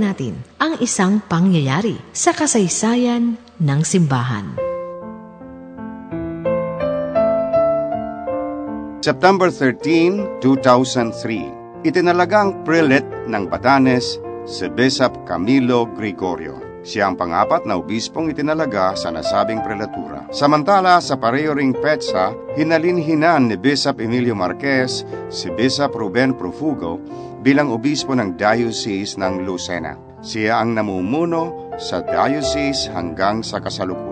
natin ang isang pangyayari sa kasaysayan ng simbahan. September 13, 2003, itinalagang prelate ng Batanes si Bishop Camilo Gregorio. Siya ang pangapat na obispong itinalaga sa nasabing prelatura. Samantala, sa pareho ring petsa, hinalinhinan ni Bishop Emilio Marquez si Bishop Ruben Profugo bilang obispo ng Diocese ng Lucena. Siya ang namumuno sa diocese hanggang sa kasalukuyan.